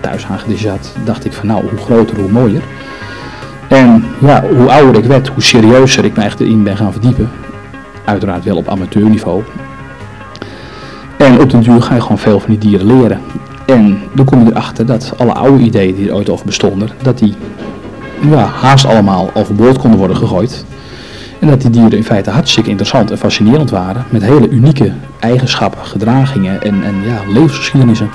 thuishagedis had, dacht ik van nou, hoe groter, hoe mooier. En ja, hoe ouder ik werd, hoe serieuzer ik me echt in ben gaan verdiepen. Uiteraard wel op amateurniveau. En op den duur ga je gewoon veel van die dieren leren. En dan kom je erachter dat alle oude ideeën die er ooit over bestonden, dat die ja, haast allemaal overboord konden worden gegooid. En dat die dieren in feite hartstikke interessant en fascinerend waren. Met hele unieke eigenschappen, gedragingen en, en ja, levensgeschiedenissen.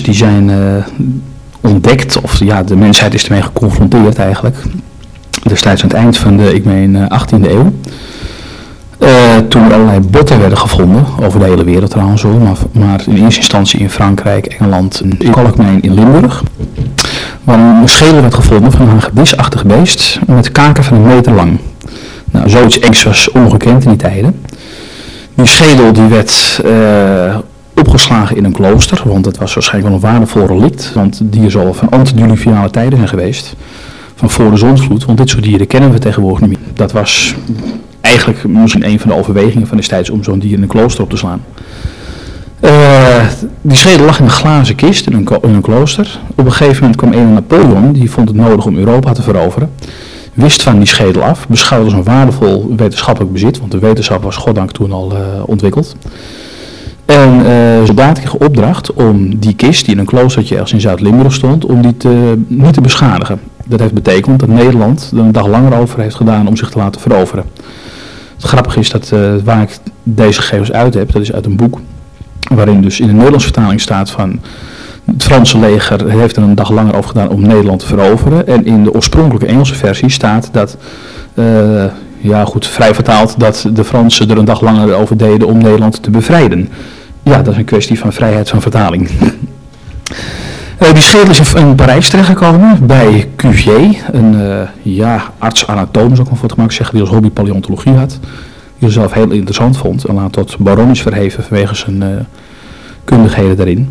Die zijn uh, ontdekt, of ja, de mensheid is ermee geconfronteerd eigenlijk. Destijds aan het eind van de, ik meen, 18e eeuw. Uh, toen er allerlei botten werden gevonden, over de hele wereld trouwens maar, maar in eerste instantie in Frankrijk, Engeland en in Kalkmijn in Limburg. Waar een schedel werd gevonden van een hagedisachtig beest met kaken van een meter lang. Nou, zoiets engs was ongekend in die tijden. Die schedel die werd opgeslagen in een klooster, want het was waarschijnlijk wel een waardevol relict, want die zal van antediluviale tijden zijn geweest, van voor de zonsvloed, want dit soort dieren kennen we tegenwoordig niet. Dat was eigenlijk misschien een van de overwegingen van destijds om zo'n dier in een klooster op te slaan. Uh, die schedel lag in een glazen kist in een, klooster. Op een gegeven moment kwam een Napoleon, die vond het nodig om Europa te veroveren. Wist van die schedel af, beschouwde als een waardevol wetenschappelijk bezit, want de wetenschap was goddank toen al uh, ontwikkeld. En uh, soldaat kreeg opdracht om die kist, die in een kloostertje ergens in Zuid-Limburg stond, om die te, niet te beschadigen. Dat heeft betekend dat Nederland er een dag langer over heeft gedaan om zich te laten veroveren. Het grappige is dat uh, waar ik deze gegevens uit heb, dat is uit een boek, waarin dus in de Nederlandse vertaling staat van het Franse leger heeft er een dag langer over gedaan om Nederland te veroveren. En in de oorspronkelijke Engelse versie staat dat, uh, ja goed, vrij vertaald, dat de Fransen er een dag langer over deden om Nederland te bevrijden. Ja, dat is een kwestie van vrijheid van vertaling. Uh, die schedel is in Parijs terechtgekomen bij Cuvier, een uh, ja, arts-anatoom, zou ik maar voor het gemak zeggen, die als hobby paleontologie had. Die zelf heel interessant vond en laat tot baron is verheven vanwege zijn uh, kundigheden daarin.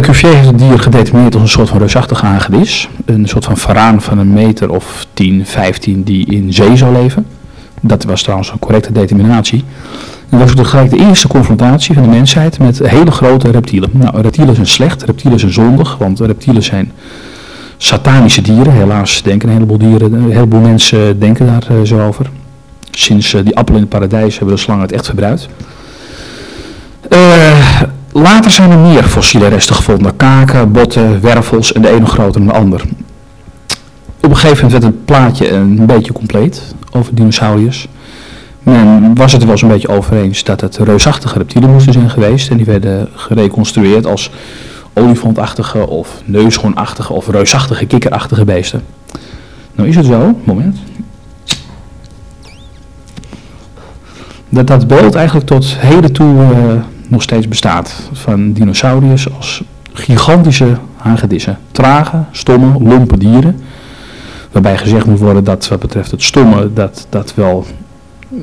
Cuvier heeft het dier gedetermineerd als een soort van reusachtige hagedis. Een soort van varaan van een meter of 10, 15 die in zee zou leven. Dat was trouwens een correcte determinatie. Dat was tegelijk de eerste confrontatie van de mensheid met hele grote reptielen. Nou, reptielen zijn slecht, reptielen zijn zondig, want reptielen zijn satanische dieren. Helaas denken een heleboel dieren, een heleboel mensen denken daar uh, zo over. Sinds uh, die appel in het paradijs hebben de slangen het echt verbruikt. Uh, later zijn er meer fossiele resten gevonden. Kaken, botten, wervels en de ene groter dan de ander. Op een gegeven moment werd het plaatje een beetje compleet over dinosauriërs. Men was het er wel zo'n beetje over eens dat het reusachtige reptielen moesten zijn geweest. En die werden gereconstrueerd als olifantachtige of neushoornachtige of reusachtige kikkerachtige beesten. Nou is het zo, moment. Dat dat beeld eigenlijk tot heden toe uh, nog steeds bestaat. Van dinosauriërs als gigantische hagedissen. Trage, stomme, lompe dieren. Waarbij gezegd moet worden dat wat betreft het stomme, dat dat wel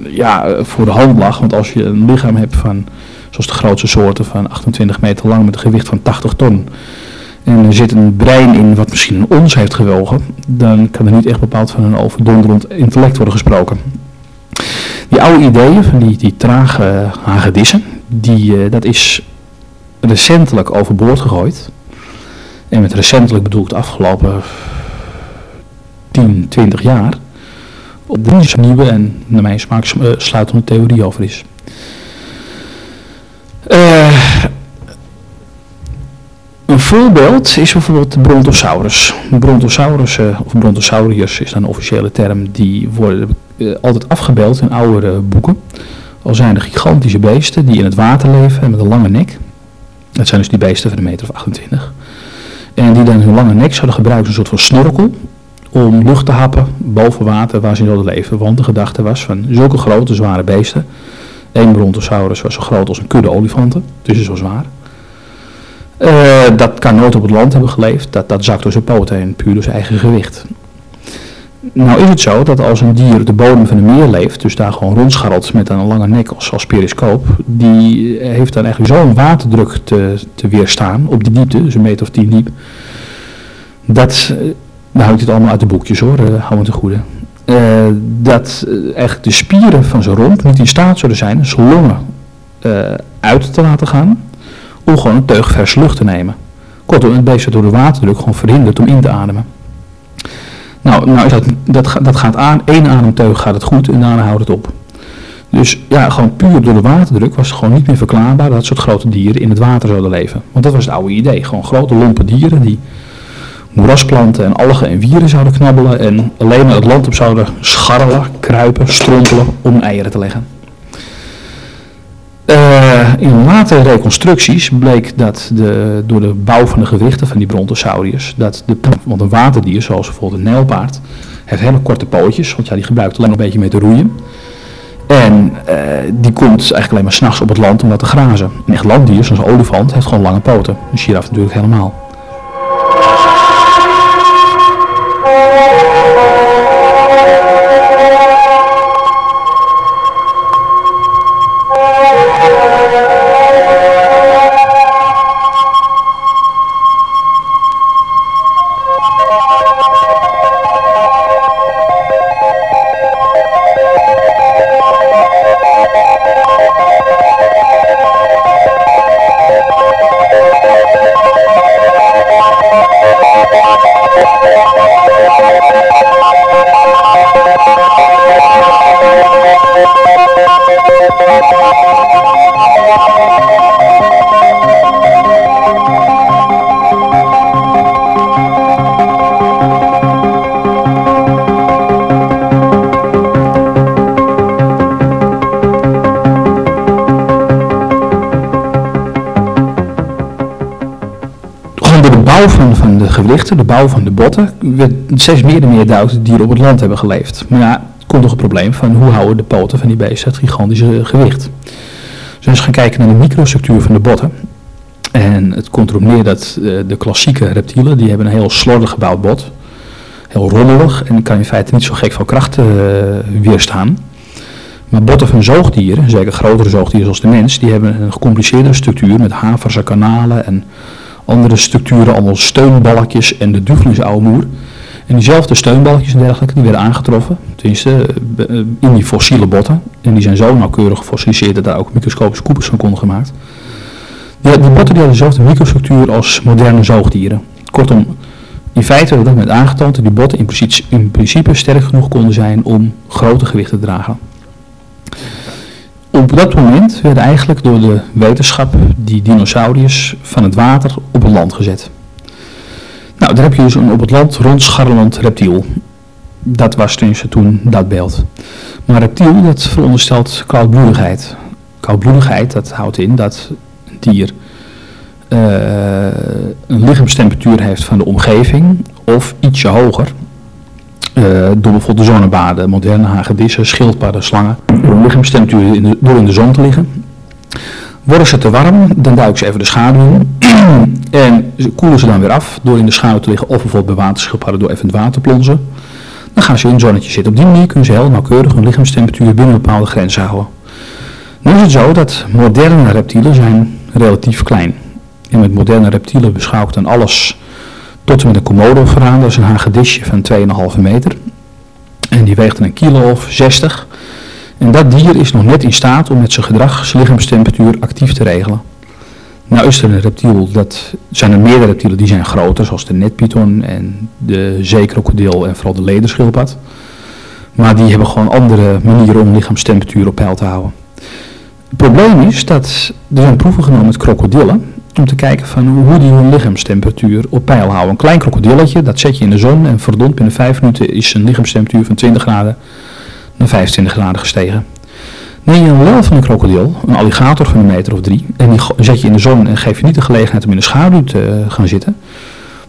ja, voor de hand lag. Want als je een lichaam hebt van, zoals de grootste soorten, van 28 meter lang met een gewicht van 80 ton. En er zit een brein in wat misschien een ons heeft gewogen. Dan kan er niet echt bepaald van een overdonderend intellect worden gesproken. Die oude ideeën van die, die trage hagedissen, die, uh, dat is recentelijk overboord gegooid. En met recentelijk bedoel ik de afgelopen 10, 20 jaar op de nieuwe en naar mijn smaak sluitende theorie over is. Uh, een voorbeeld is bijvoorbeeld de Brontosaurus. Brontosaurus, uh, of Brontosauriërs is dan een officiële term, die worden altijd afgebeeld in oudere boeken. Al zijn er gigantische beesten die in het water leven en met een lange nek. Dat zijn dus die beesten van een meter of 28. En die dan hun lange nek zouden gebruiken als een soort van snorkel om lucht te happen boven water waar ze wilden leven. Want de gedachte was van zulke grote, zware beesten. Eén brontosaurus was zo groot als een kudde olifanten, dus zo zwaar. Uh, dat kan nooit op het land hebben geleefd, dat, dat zakt door zijn poten en puur door zijn eigen gewicht. Nou is het zo dat als een dier de bodem van een meer leeft, dus daar gewoon rondscharrelt met een lange nek als, als periscoop, die heeft dan eigenlijk zo'n waterdruk te, te weerstaan op die diepte, dus een meter of tien diep, dat, nou hou ik dit allemaal uit de boekjes hoor, uh, hou me te goede, uh, dat uh, echt de spieren van zijn romp niet in staat zullen zijn zijn longen uit te laten gaan, om gewoon een teug verse lucht te nemen. Kortom, het beest door de waterdruk gewoon verhinderd om in te ademen. Nou, nou is dat, dat, dat gaat aan, één ademteug gaat het goed en daarna houdt het op. Dus ja, gewoon puur door de waterdruk was het gewoon niet meer verklaarbaar dat soort grote dieren in het water zouden leven. Want dat was het oude idee. Gewoon grote lompe dieren die moerasplanten en algen en wieren zouden knabbelen en alleen maar het land op zouden scharrelen, kruipen, strompelen om eieren te leggen. Uh, in latere reconstructies bleek dat de, door de bouw van de gewichten van die brontosauriërs, dat de, want een waterdier, zoals bijvoorbeeld een nijlpaard, heeft hele korte pootjes, want ja, die gebruikt alleen een beetje mee te roeien. En uh, die komt eigenlijk alleen maar s'nachts op het land om dat te grazen. Een echt landdier, zoals een olifant, heeft gewoon lange poten. Een giraf natuurlijk helemaal. De de bouw van de botten, werd steeds meer en meer duidelijk dieren op het land hebben geleefd. Maar ja, komt nog een probleem van hoe houden de poten van die beesten het gigantische gewicht. Dus we gaan kijken naar de microstructuur van de botten, en het komt erop neer dat uh, de klassieke reptielen, die hebben een heel slordig gebouwd bot, heel rommelig en kan in feite niet zo gek veel kracht uh, weerstaan. Maar botten van zoogdieren, zeker grotere zoogdieren zoals de mens, die hebben een gecompliceerde structuur met haverse kanalen en andere structuren, allemaal steunbalkjes en de moer. En diezelfde steunbalkjes en dergelijke, die werden aangetroffen, tenminste eh, in die fossiele botten. En die zijn zo nauwkeurig gefossiliseerd dat daar ook microscopische koepels van konden gemaakt. Die, die botten die hadden dezelfde microstructuur als moderne zoogdieren. Kortom, in feite werd dat met aangetoond dat die botten in principe, in principe sterk genoeg konden zijn om grote gewichten te dragen op dat moment werden eigenlijk door de wetenschap die dinosauriërs van het water op het land gezet. Nou, daar heb je dus een op het land rondscharrelend reptiel. Dat was tenminste toen dat beeld. Maar reptiel, dat veronderstelt koudbloedigheid. Koudbloedigheid, dat houdt in dat een dier uh, een lichaamstemperatuur heeft van de omgeving of ietsje hoger. Uh, door bijvoorbeeld de zonnebaden, moderne hagedissen, schildpadden, slangen. Hun lichaamstemperatuur in door in de zon te liggen. Worden ze te warm, dan duiken ze even de schaduw in. en koelen ze dan weer af door in de schaduw te liggen of bijvoorbeeld bij waterschildpadden door even het water plonzen. Dan gaan ze in het zonnetje zitten. Op die manier kunnen ze heel nauwkeurig hun lichaamstemperatuur binnen een bepaalde grens houden. Nu is het zo dat moderne reptielen zijn relatief klein. En met moderne reptielen beschouw ik dan alles tot en met een komodo veraan. Dat is een hagedisje van 2,5 meter. En die weegt een kilo of 60. En dat dier is nog net in staat om met zijn gedrag zijn lichaamstemperatuur actief te regelen. Nou is er een reptiel, dat zijn er meerdere reptielen die zijn groter, zoals de netpython en de zeekrokodil en vooral de lederschildpad. Maar die hebben gewoon andere manieren om lichaamstemperatuur op peil te houden. Het probleem is dat er zijn proeven genomen met krokodillen om te kijken van hoe die hun lichaamstemperatuur op peil houden. Een klein krokodilletje, dat zet je in de zon en verdomd binnen 5 minuten is zijn lichaamstemperatuur van 20 graden naar 25 graden gestegen. Neem je een lel van een krokodil, een alligator van een meter of drie, en die zet je in de zon en geef je niet de gelegenheid om in de schaduw te gaan zitten,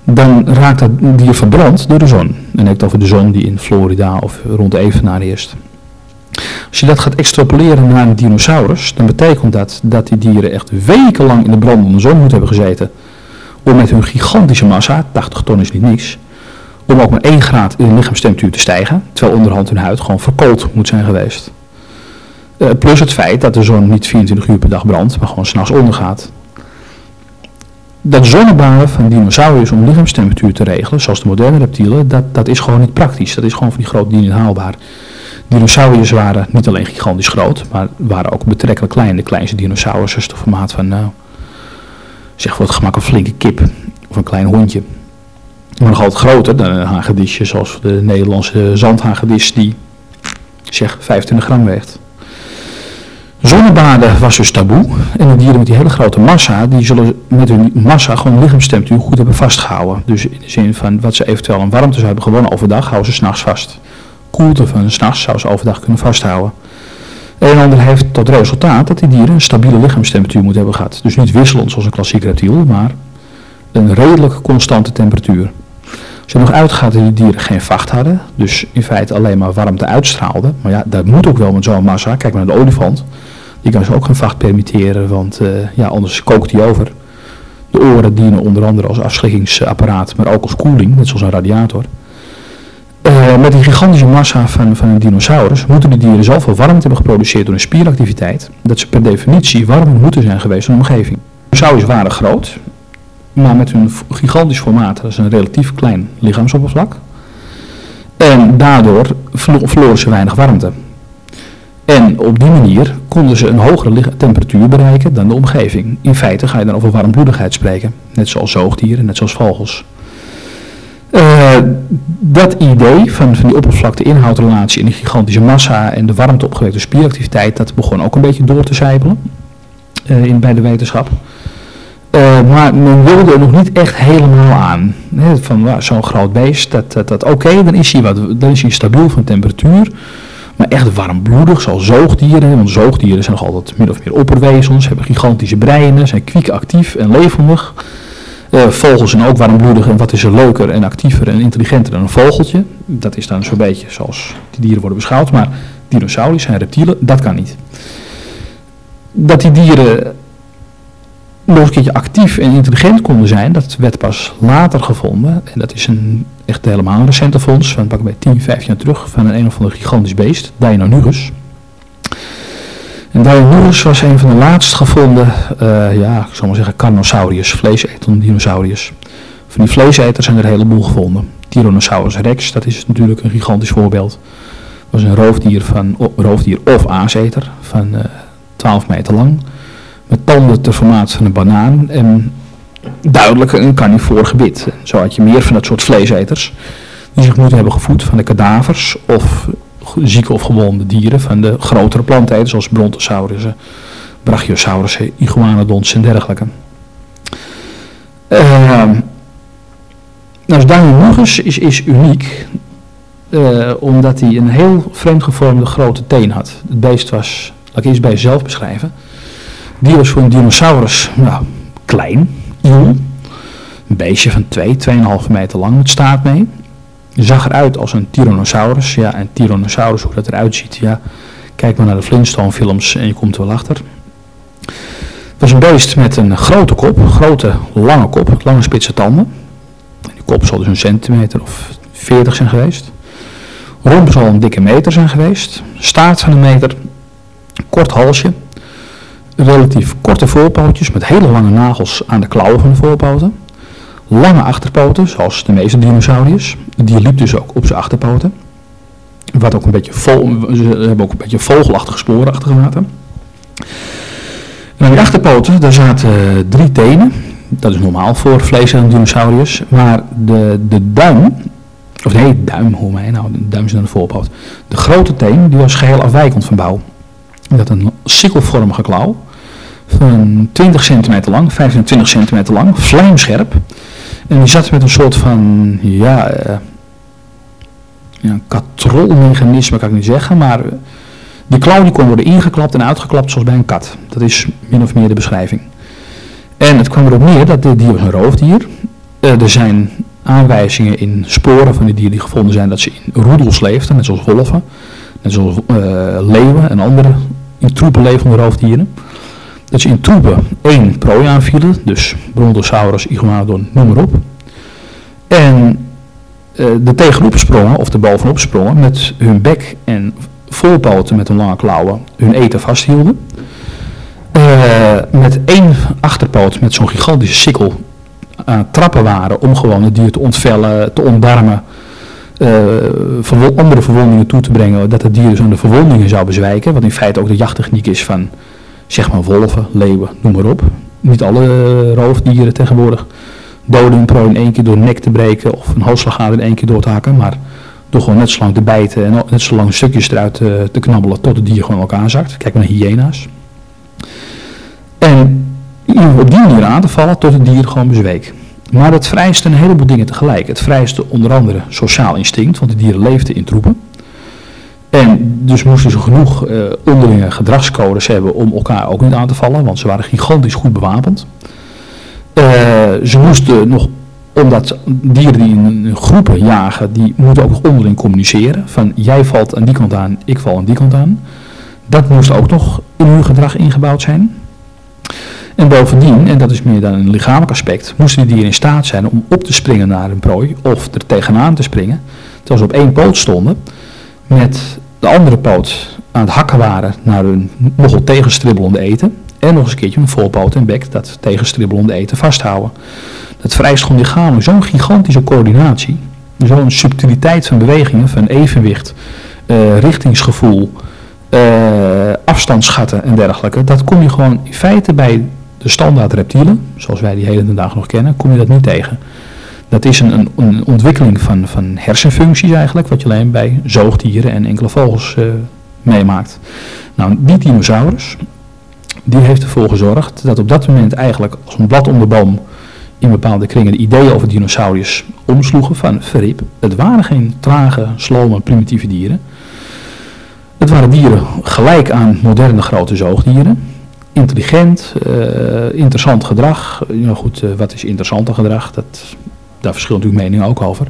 dan raakt dat dier verbrand door de zon. En dan heb over de zon die in Florida of rond Evenaar eerst. Als je dat gaat extrapoleren naar een dinosaurus, dan betekent dat dat die dieren echt wekenlang in de brandende zon moeten hebben gezeten. Om met hun gigantische massa, 80 ton is niet niks, om ook maar 1 graad in de lichaamstemperatuur te stijgen, terwijl onderhand hun huid gewoon verkoold moet zijn geweest. Uh, plus het feit dat de zon niet 24 uur per dag brandt, maar gewoon s'nachts ondergaat. Dat zonnebaden van dinosauriërs om lichaamstemperatuur te regelen, zoals de moderne reptielen, dat, dat is gewoon niet praktisch. Dat is gewoon voor die grote dieren haalbaar. Dinosauriërs waren niet alleen gigantisch groot, maar waren ook betrekkelijk klein. De kleinste dinosaurus is de formaat van, nou, zeg voor het gemak een flinke kip of een klein hondje. Maar nog altijd groter dan een hagedisje, zoals de Nederlandse zandhagedis die zeg 25 gram weegt. Zonnebaden was dus taboe. En de dieren met die hele grote massa, die zullen met hun massa gewoon lichaamstemperatuur goed hebben vastgehouden. Dus in de zin van wat ze eventueel aan warmte hebben gewonnen overdag, houden ze s'nachts vast. Koelte van s'nachts zou ze overdag kunnen vasthouden. Een en ander heeft tot resultaat dat die dieren een stabiele lichaamstemperatuur moeten hebben gehad. Dus niet wisselend zoals een klassiek reptiel, maar een redelijk constante temperatuur. Als je nog uitgaat dat die dieren geen vacht hadden, dus in feite alleen maar warmte uitstraalden, maar ja, dat moet ook wel met zo'n massa. Kijk maar naar de olifant, die kan ze ook geen vacht permitteren, want uh, ja, anders kookt die over. De oren dienen onder andere als afschrikkingsapparaat, maar ook als koeling, net zoals een radiator. Uh, met die gigantische massa van, van een dinosaurus moeten de dieren zoveel warmte hebben geproduceerd door hun spieractiviteit, dat ze per definitie warm moeten zijn geweest in de omgeving. Dinosaurus waren groot, maar met hun gigantisch formaat, dat is een relatief klein lichaamsoppervlak. En daardoor verloren ze weinig warmte. En op die manier konden ze een hogere temperatuur bereiken dan de omgeving. In feite ga je dan over warmbloedigheid spreken, net zoals zoogdieren, net zoals vogels. Uh, dat idee van, van die oppervlakte-inhoudrelatie en die gigantische massa en de warmte opgewekte spieractiviteit, dat begon ook een beetje door te zijpelen uh, in, bij de wetenschap. Uh, maar men wilde er nog niet echt helemaal aan. Van nou, zo'n groot beest, dat, dat, oké, dan, is hij wat, dan is hij stabiel van temperatuur. Maar echt warmbloedig, zoals zoogdieren. Want zoogdieren zijn nog altijd min of meer opperwezens, hebben gigantische breinen, zijn kwiek actief en levendig. Uh, vogels zijn ook warmbloedig en wat is er leuker en actiever en intelligenter dan een vogeltje. Dat is dan zo'n beetje zoals die dieren worden beschouwd. Maar dinosauriërs zijn reptielen, dat kan niet. Dat die dieren nog een keertje actief en intelligent konden zijn, dat werd pas later gevonden. En dat is een echt helemaal recente fonds, van pak bij 10, 15 jaar terug, van een een of ander gigantisch beest, Deinonychus. En Deinonychus was een van de laatst gevonden, uh, ja, ik zal maar zeggen, carnosauriërs, vleesetende dinosauriërs. Van die vleeseters zijn er een heleboel gevonden. Tyrannosaurus rex, dat is natuurlijk een gigantisch voorbeeld. was een roofdier, van, roofdier of aaseter van uh, eh, 12 meter lang met tanden ter formaat van een banaan en duidelijk een carnivoor gebit. Zo had je meer van dat soort vleeseters die zich moeten hebben gevoed van de kadavers of zieke of gewonde dieren van de grotere planteters zoals brontosaurussen, brachiosaurussen, iguanodons en dergelijke. Uh, nou, Daniel is, is uniek uh, omdat hij een heel vreemd gevormde grote teen had. Het beest was, laat ik eens bij jezelf beschrijven, die was voor een dinosaurus nou, klein, Een beestje van 2, 2,5 meter lang met staart mee. Zag eruit als een Tyrannosaurus. Ja, en Tyrannosaurus, hoe dat eruit ziet, ja, kijk maar naar de Flintstone films en je komt er wel achter. Het was een beest met een grote kop, grote lange kop, lange spitse tanden. Die kop zal dus een centimeter of 40 zijn geweest. Romp zal een dikke meter zijn geweest. Staart van een meter. Kort halsje relatief korte voorpootjes met hele lange nagels aan de klauwen van de voorpoten. Lange achterpoten, zoals de meeste dinosauriërs. Die liep dus ook op zijn achterpoten. Wat ook een beetje vol, ze hebben ook een beetje vogelachtige sporen achtergelaten. En aan die achterpoten, daar zaten drie tenen. Dat is normaal voor vlees en dinosauriërs. Maar de, de duim, of nee, duim, hoe mij nou, de duim is aan de voorpoot. De grote teen, die was geheel afwijkend van bouw. Die had een sikkelvormige klauw van 20 centimeter lang, 25 centimeter lang, vlijmscherp. En die zat met een soort van, ja, uh, ja katrolmechanisme kan ik niet zeggen, maar die klauw die kon worden ingeklapt en uitgeklapt zoals bij een kat. Dat is min of meer de beschrijving. En het kwam erop neer dat dit dier was een roofdier. Uh, er zijn aanwijzingen in sporen van die dieren die gevonden zijn dat ze in roedels leefden, net zoals wolven, net zoals leeuwen en andere in troepen levende roofdieren dat ze in troepen één prooi aanvielen, dus Brontosaurus, Iguanodon, noem maar op. En er tegenop sprongen of er bovenop sprongen met hun bek en voorpoten met hun lange klauwen hun eten vasthielden. met één achterpoot met zo'n gigantische sikkel aan trappen waren om gewoon het dier te ontvellen, te ontdarmen, uh, andere verwondingen toe te brengen, dat het dier dus aan de verwondingen zou bezwijken, wat in feite ook de jachttechniek is van zeg maar wolven, leeuwen, noem maar op. Niet alle uh, roofdieren tegenwoordig doden een prooi in één keer door nek te breken of een hoofdslagader in één keer door te hakken, maar door gewoon net zo lang te bijten en net zo lang stukjes eruit uh, te knabbelen tot het dier gewoon elkaar zakt. Kijk naar hyena's. En op die manier aan te vallen tot het dier gewoon bezweek. Maar het vrijste een heleboel dingen tegelijk. Het vrijste onder andere sociaal instinct, want de dieren leefden in troepen. En dus moesten ze genoeg uh, onderlinge gedragscodes hebben om elkaar ook niet aan te vallen, want ze waren gigantisch goed bewapend. Uh, ze moesten nog, omdat dieren die in groepen jagen, die moeten ook nog onderling communiceren. Van jij valt aan die kant aan, ik val aan die kant aan. Dat moest ook nog in hun gedrag ingebouwd zijn. En bovendien, en dat is meer dan een lichamelijk aspect, moesten die dieren in staat zijn om op te springen naar een prooi of er tegenaan te springen, terwijl ze op één poot stonden, met de andere poot aan het hakken waren naar hun nogal tegenstribbelende eten en nog eens een keertje een voorpoot en bek dat tegenstribbelende eten vasthouden. Dat vereist gewoon lichamelijk zo'n gigantische coördinatie, zo'n subtiliteit van bewegingen, van evenwicht, uh, richtingsgevoel, uh, afstandsschatten en dergelijke. Dat kom je gewoon in feite bij de standaard reptielen, zoals wij die hele dag nog kennen, kom je dat niet tegen. Dat is een, een, ontwikkeling van, van hersenfuncties eigenlijk, wat je alleen bij zoogdieren en enkele vogels uh, meemaakt. Nou, die dinosaurus, die heeft ervoor gezorgd dat op dat moment eigenlijk als een blad om de boom in bepaalde kringen de ideeën over dinosauriërs omsloegen van verriep. Het waren geen trage, slome, primitieve dieren. Het waren dieren gelijk aan moderne grote zoogdieren intelligent, uh, interessant gedrag. Nou goed, uh, wat is interessante gedrag? Dat, daar verschillen natuurlijk meningen ook over.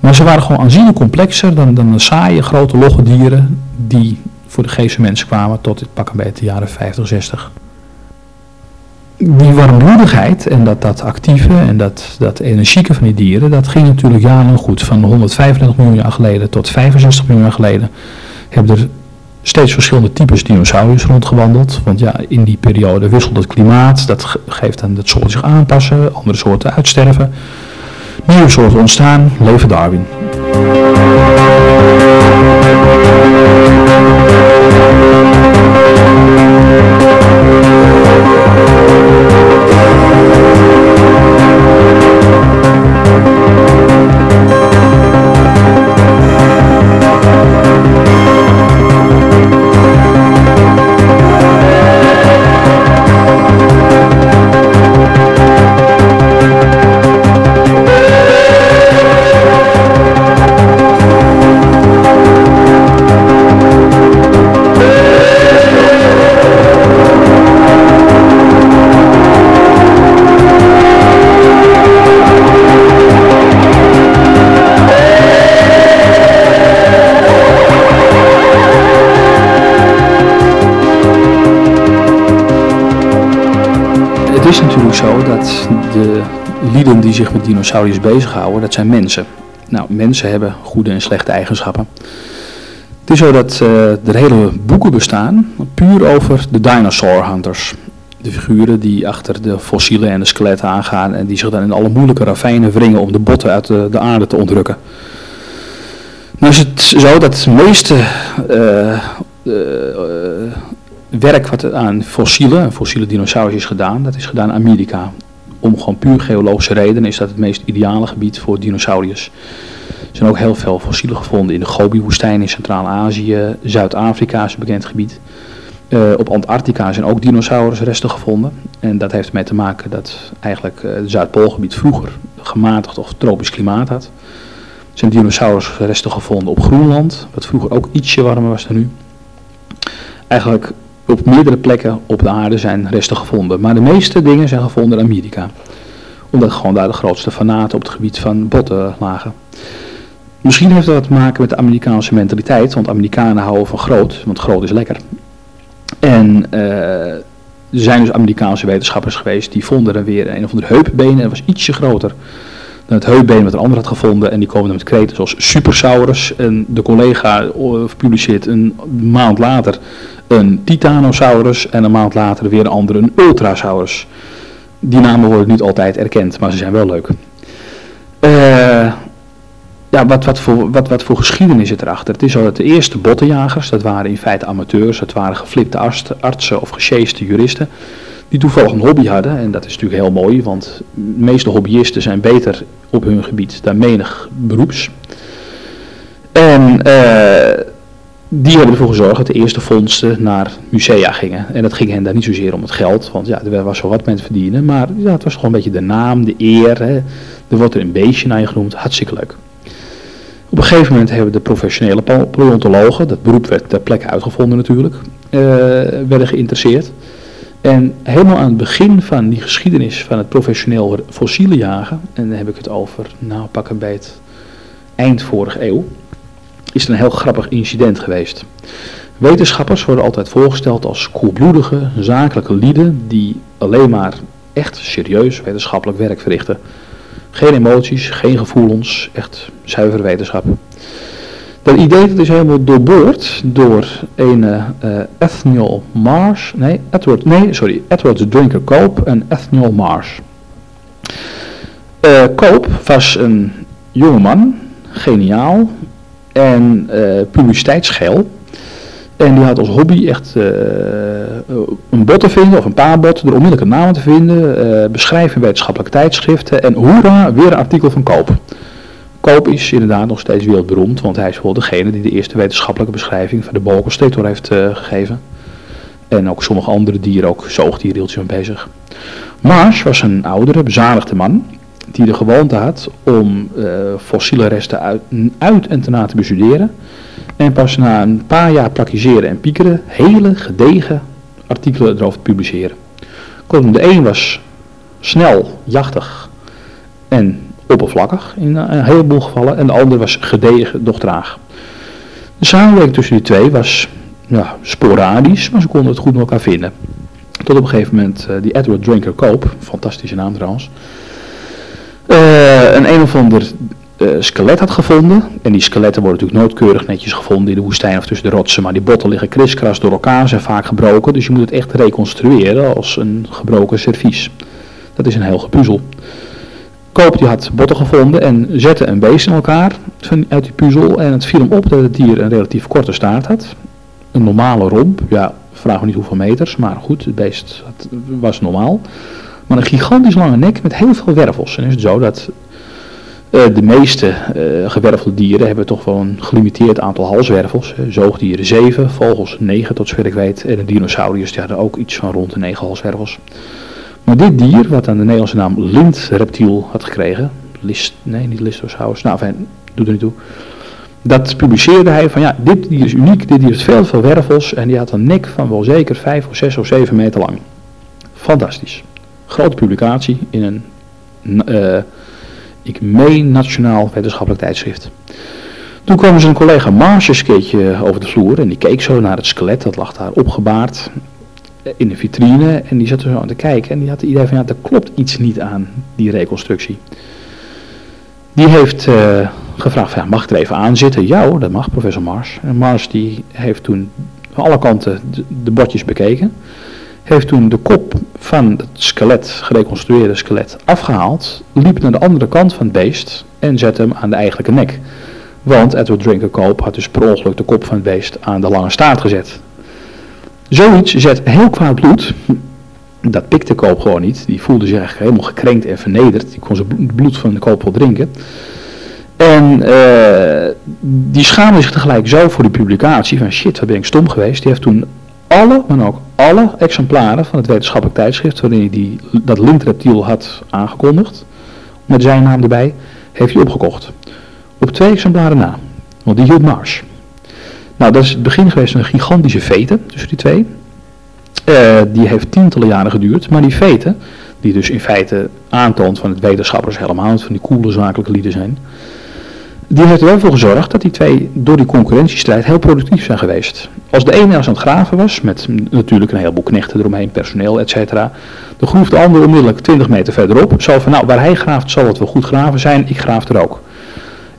Maar ze waren gewoon aanzienlijk complexer dan, dan de saaie, grote, logge dieren die voor de geest van mensen kwamen tot het pak een beetje de jaren 50, 60. Die warmbloedigheid en dat, dat actieve en dat, dat energieke van die dieren, dat ging natuurlijk jarenlang goed. Van 135 miljoen jaar geleden tot 65 miljoen jaar geleden hebben er steeds verschillende types dinosauriërs rondgewandeld. Want ja, in die periode wisselt het klimaat, dat geeft dan dat soorten zich aanpassen, andere soorten uitsterven. Nieuwe soorten ontstaan, leven Darwin. Die zich met dinosauriërs bezighouden, dat zijn mensen. Nou, mensen hebben goede en slechte eigenschappen. Het is zo dat uh, er hele boeken bestaan puur over de dinosaur hunters. De figuren die achter de fossielen en de skeletten aangaan en die zich dan in alle moeilijke ravijnen wringen om de botten uit de, de aarde te ontrukken. Nou is het zo dat het meeste uh, uh, werk wat aan fossielen, fossiele dinosauriërs is gedaan, dat is gedaan in Amerika om gewoon puur geologische redenen is dat het meest ideale gebied voor dinosauriërs. Er zijn ook heel veel fossielen gevonden in de Gobi-woestijn in Centraal-Azië. Zuid-Afrika is een bekend gebied. Uh, op Antarctica zijn ook dinosaurusresten gevonden. En dat heeft ermee te maken dat eigenlijk uh, het Zuidpoolgebied vroeger gematigd of tropisch klimaat had. Er zijn dinosaurusresten gevonden op Groenland, wat vroeger ook ietsje warmer was dan nu. Eigenlijk op meerdere plekken op de aarde zijn resten gevonden. Maar de meeste dingen zijn gevonden in Amerika. Omdat gewoon daar de grootste fanaten op het gebied van botten lagen. Misschien heeft dat te maken met de Amerikaanse mentaliteit. Want Amerikanen houden van groot, want groot is lekker. En uh, er zijn dus Amerikaanse wetenschappers geweest die vonden er weer een of andere heupbenen. Dat was ietsje groter het heupbeen wat een ander had gevonden. En die komen dan met kreten zoals Supersaurus. En de collega publiceert een maand later een Titanosaurus. En een maand later weer een andere, een Ultrasaurus. Die namen worden niet altijd erkend, maar ze zijn wel leuk. Uh, ja, wat, wat, voor, wat, wat voor geschiedenis zit erachter? Het is al dat de eerste bottenjagers, dat waren in feite amateurs, dat waren geflipte artsen of gesjeeste juristen, die toevallig een hobby hadden. En dat is natuurlijk heel mooi, want de meeste hobbyisten zijn beter op hun gebied dan menig beroeps. En uh, die hebben ervoor gezorgd dat de eerste vondsten naar musea gingen. En dat ging hen daar niet zozeer om het geld, want ja, er was wel wat met verdienen. Maar ja, het was gewoon een beetje de naam, de eer. Hè. Er wordt er een beestje naar je genoemd, hartstikke leuk. Op een gegeven moment hebben de professionele paleontologen, dat beroep werd ter plekke uitgevonden natuurlijk, uh, werden geïnteresseerd. En helemaal aan het begin van die geschiedenis van het professioneel fossiele jagen, en dan heb ik het over, nou een beet, eind vorige eeuw, is er een heel grappig incident geweest. Wetenschappers worden altijd voorgesteld als koelbloedige, zakelijke lieden die alleen maar echt serieus wetenschappelijk werk verrichten. Geen emoties, geen gevoelens, echt zuivere wetenschap. Dat idee dat is helemaal doorboord door een uh, Ethniel Mars, nee, Edward, nee, sorry, Edward Drinker Cope en Ethniel Mars. Uh, Cope was een jongeman, geniaal en uh, publiciteitsgeil. En die had als hobby echt een bot te vinden, of een paar botten, er onmiddellijke namen te vinden, beschrijven wetenschappelijke tijdschriften en hoera, weer een artikel van Koop. Koop is inderdaad nog steeds wereldberoemd, want hij is wel degene die de eerste wetenschappelijke beschrijving van de bolkelstetor heeft uh, gegeven. En ook sommige andere dieren, ook zoogdieren hield bezig. Mars was een oudere, bezadigde man, die de gewoonte had om fossiele resten uit, en te na te bestuderen en pas na een paar jaar praktiseren en piekeren, hele gedegen artikelen erover te publiceren. Kortom, de een was snel, jachtig en oppervlakkig in een heleboel gevallen. En de ander was gedegen, doch traag. De samenwerking tussen die twee was sporadisch, maar ze konden het goed met elkaar vinden. Tot op een gegeven moment uh, die Edward Drinker Cope, fantastische naam trouwens, uh, een een of ander skelet had gevonden. En die skeletten worden natuurlijk nooit keurig netjes gevonden in de woestijn of tussen de rotsen. Maar die botten liggen kriskras door elkaar, zijn vaak gebroken. Dus je moet het echt reconstrueren als een gebroken servies. Dat is een heel gepuzzel. Koop die had botten gevonden en zette een beest in elkaar uit die puzzel. En het viel hem op dat het dier een relatief korte staart had. Een normale romp, ja, vraag me niet hoeveel meters, maar goed, het beest was normaal. Maar een gigantisch lange nek met heel veel wervels. En is het zo dat uh, de meeste uh, gewervelde dieren hebben toch wel een gelimiteerd aantal halswervels. Zoogdieren 7, vogels 9 tot zover ik weet. En de dinosauriërs die hadden ook iets van rond de 9 halswervels. Maar dit dier, wat aan de Nederlandse naam lintreptiel had gekregen, list, nee niet listosaurus, nou fijn, doet er niet toe. Dat publiceerde hij van ja, dit dier is uniek, dit dier heeft veel veel wervels en die had een nek van wel zeker 5 of 6 of 7 meter lang. Fantastisch. Grote publicatie in een... Uh, ik meen Nationaal Wetenschappelijk Tijdschrift. Toen kwam zijn collega Mars een keertje over de vloer en die keek zo naar het skelet, dat lag daar opgebaard in de vitrine en die zat er zo aan te kijken en die had het idee van ja, er klopt iets niet aan die reconstructie. Die heeft uh, gevraagd, ja, mag ik er even aan zitten? Ja dat mag professor Mars. En Mars die heeft toen van alle kanten de, de bordjes bekeken heeft toen de kop van het skelet, gereconstrueerde skelet, afgehaald, liep naar de andere kant van het beest en zette hem aan de eigenlijke nek. Want Edward Drinker Cope had dus per ongeluk de kop van het beest aan de lange staart gezet. Zoiets zet heel kwaad bloed. Dat pikte Koop gewoon niet. Die voelde zich helemaal gekrenkt en vernederd. Die kon zijn bloed van de Koop wel drinken. En uh, die schaamde zich tegelijk zo voor die publicatie van shit, wat ben ik stom geweest. Die heeft toen alle, maar ook alle exemplaren van het wetenschappelijk tijdschrift waarin hij die, dat lintreptiel had aangekondigd, met zijn naam erbij, heeft hij opgekocht. Op twee exemplaren na, want die hield Mars. Nou, dat is het begin geweest van een gigantische vete tussen die twee. Uh, die heeft tientallen jaren geduurd, maar die vete, die dus in feite aantoont van het wetenschappers helemaal niet van die coole zakelijke lieden zijn, die heeft er wel voor gezorgd dat die twee door die concurrentiestrijd heel productief zijn geweest. Als de ene als aan het graven was, met natuurlijk een heleboel knechten eromheen, personeel, et cetera, dan groef de ander onmiddellijk 20 meter verderop. Zo van, nou, waar hij graaft zal het wel goed graven zijn, ik graaf er ook.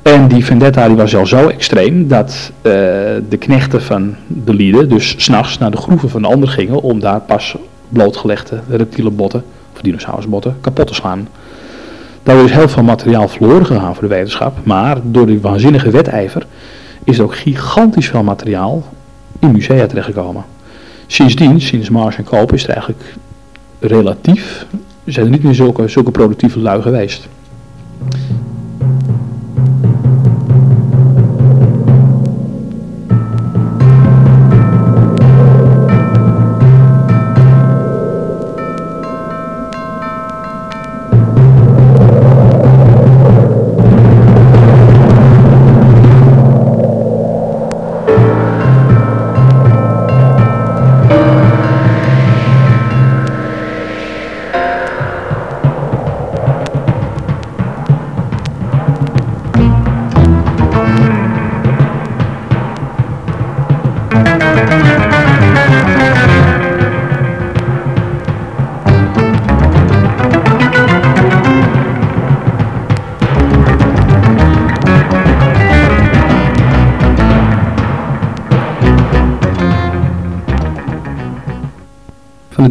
En die vendetta was al zo extreem dat uh, de knechten van de lieden dus s'nachts naar de groeven van de ander gingen om daar pas blootgelegde reptiele botten, of dinosaurusbotten, kapot te slaan. Daar is heel veel materiaal verloren gegaan voor de wetenschap, maar door die waanzinnige wedijver is er ook gigantisch veel materiaal in musea terechtgekomen. Sindsdien, sinds Mars en Koop, is er eigenlijk relatief, zijn er niet meer zulke, zulke productieve lui geweest.